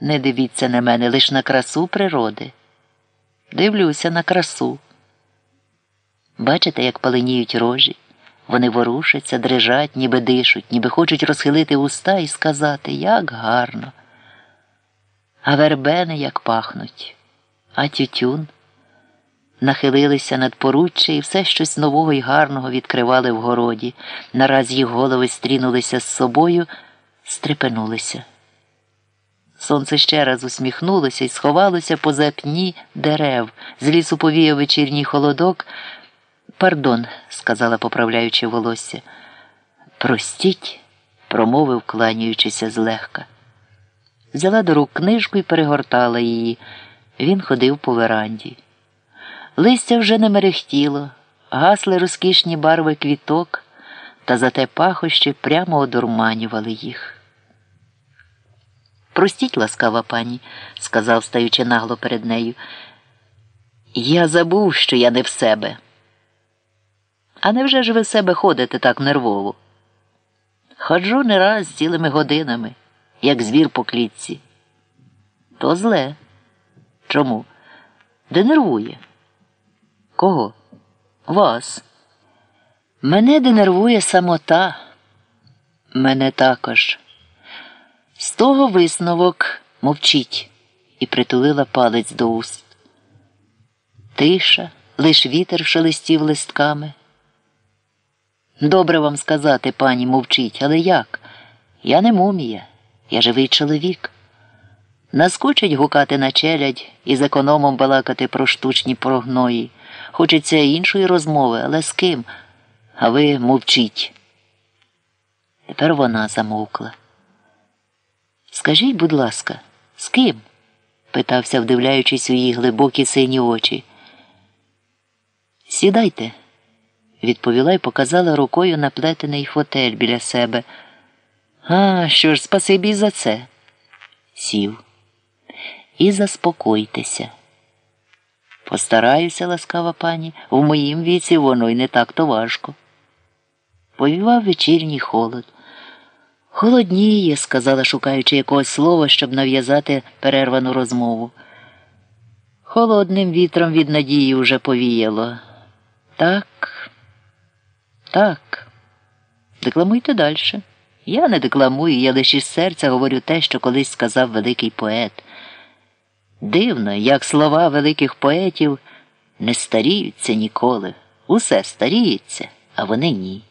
Не дивіться на мене лиш на красу природи. Дивлюся на красу. Бачите, як паленіють рожі? Вони ворушаться, дрижать, ніби дишуть, ніби хочуть розхилити уста і сказати, як гарно. А вербени як пахнуть, а тютюн. Нахилилися над поруччя і все щось нового і гарного відкривали в городі. Нараз їх голови стрінулися з собою, стрепенулися. Сонце ще раз усміхнулося і сховалося поза пні дерев. З лісу повіяв вечірній холодок. Пардон, сказала, поправляючи волосся. Простіть, промовив, кланяючися злегка. Взяла до рук книжку і перегортала її. Він ходив по веранді. Листя вже не мерехтіло, гасли розкішні барви квіток, та зате пахощі прямо одурманювали їх. Простіть, ласкава пані, сказав, стаючи нагло перед нею. Я забув, що я не в себе. А невже ж ви в себе ходите так нервово? Ходжу не раз цілими годинами, як звір по клітці. То зле. Чому? Де нервує? Кого? Вас. Мене денервує самота. Мене також. З того висновок мовчіть і притулила палець до уст. Тиша, лиш вітер шелестів листками. Добре вам сказати, пані, мовчіть, але як? Я не мумія, я живий чоловік. Наскучить гукати на челядь і з економом балакати про штучні прогної. Хочеться іншої розмови, але з ким? А ви мовчіть. Тепер вона замовкла. Скажіть, будь ласка, з ким? питався, вдивляючись у її глибокі сині очі. Сідайте, відповіла і показала рукою наплетений фотель біля себе. А, що ж, спасибі за це. Сів. І заспокойтеся. Постараюся, ласкава пані, в моїм віці воно й не так то важко. Повівав вечірній холод. Холодніє, сказала, шукаючи якогось слова, щоб нав'язати перервану розмову. Холодним вітром від надії уже повіяло. Так, так. Декламуйте далі. Я не декламую, я лише із серця говорю те, що колись сказав великий поет. Дивно, як слова великих поетів не старіються ніколи. Усе старіється, а вони ні.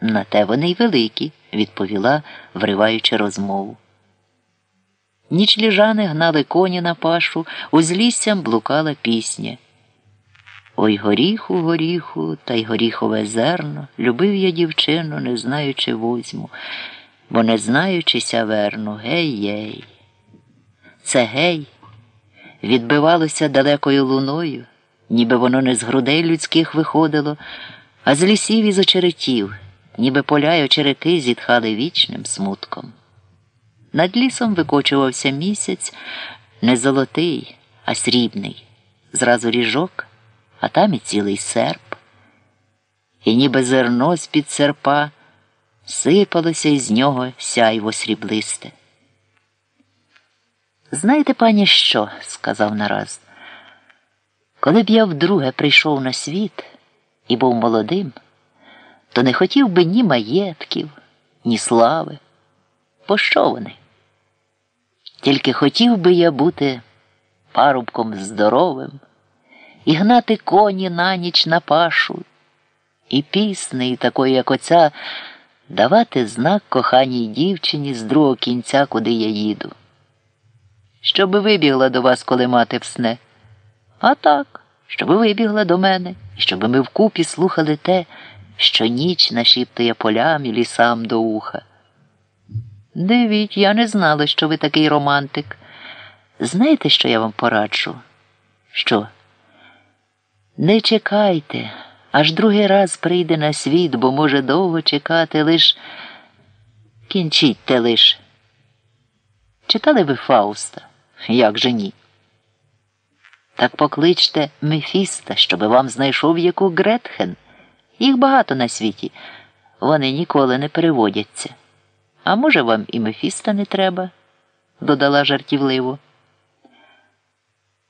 На те вони й великі, відповіла, вриваючи розмову. Ніч ліжани гнали коні на пашу, узліссям блукала пісня. Ой горіху, горіху, та й горіхове зерно, любив я дівчину, не знаючи возьму, бо не знаючися верну, гей-єй. Це гей відбивалося далекою луною, ніби воно не з грудей людських виходило, а з лісів і з очеретів ніби поля й очерети зітхали вічним смутком. Над лісом викочувався місяць не золотий, а срібний, зразу ріжок, а там і цілий серп. І ніби зерно з під серпа сипалося із нього сяйво сріблисте. Знаєте, пані, що? сказав нараз. Коли б я вдруге прийшов на світ і був молодим то не хотів би ні маєтків, ні слави. Пощо вони? Тільки хотів би я бути парубком здоровим і гнати коні на ніч на пашу, і пісни, такої, як оця, давати знак коханій дівчині з другого кінця, куди я їду. Щоби вибігла до вас, коли мати всне. А так, щоби вибігла до мене, і щоби ми вкупі слухали те що ніч нашіптує полям і лісам до уха. Дивіть, я не знала, що ви такий романтик. Знаєте, що я вам пораджу? Що? Не чекайте, аж другий раз прийде на світ, бо може довго чекати лиш. Кінчітьте лиш. Читали ви Фауста? Як же ні? Так покличте Мефіста, щоби вам знайшов яку Гретхен. Їх багато на світі. Вони ніколи не переводяться. А може, вам і Мефіста не треба? додала жартівливо.